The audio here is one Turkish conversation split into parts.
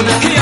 una criatura.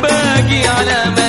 باقي على ما